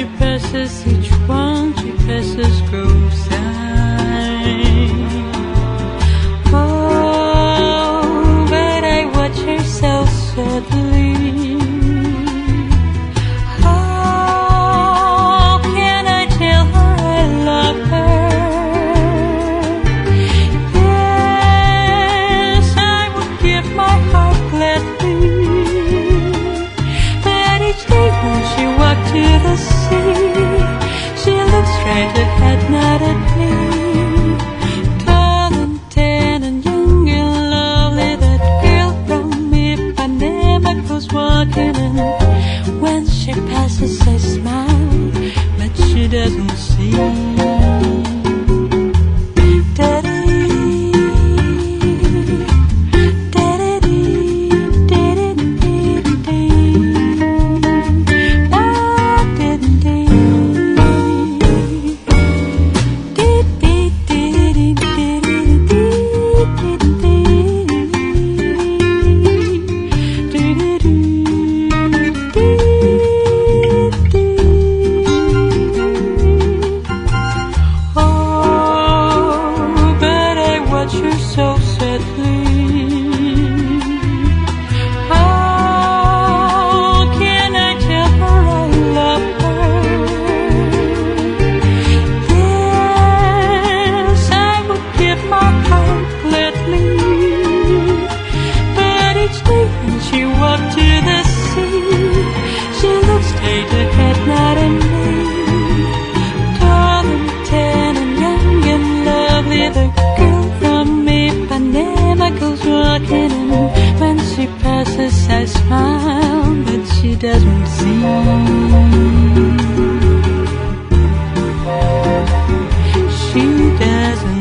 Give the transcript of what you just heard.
she passes, each one she passes goes high. Oh, but I watch so sadly. How can I tell her I love her? Yes, I would give my heart gladly. But each day when she to the sea, she looked straight ahead, not at me. Tall and tan and young and lovely, that girl from Ipanema goes walking, and when she passes, I smile, but she doesn't see. she walked to the sea. She looked straight ahead, not at me. Tall and tan and young and lovely, the girl from Ipanema goes walking, and when she passes, I smile, but she doesn't see. She doesn't.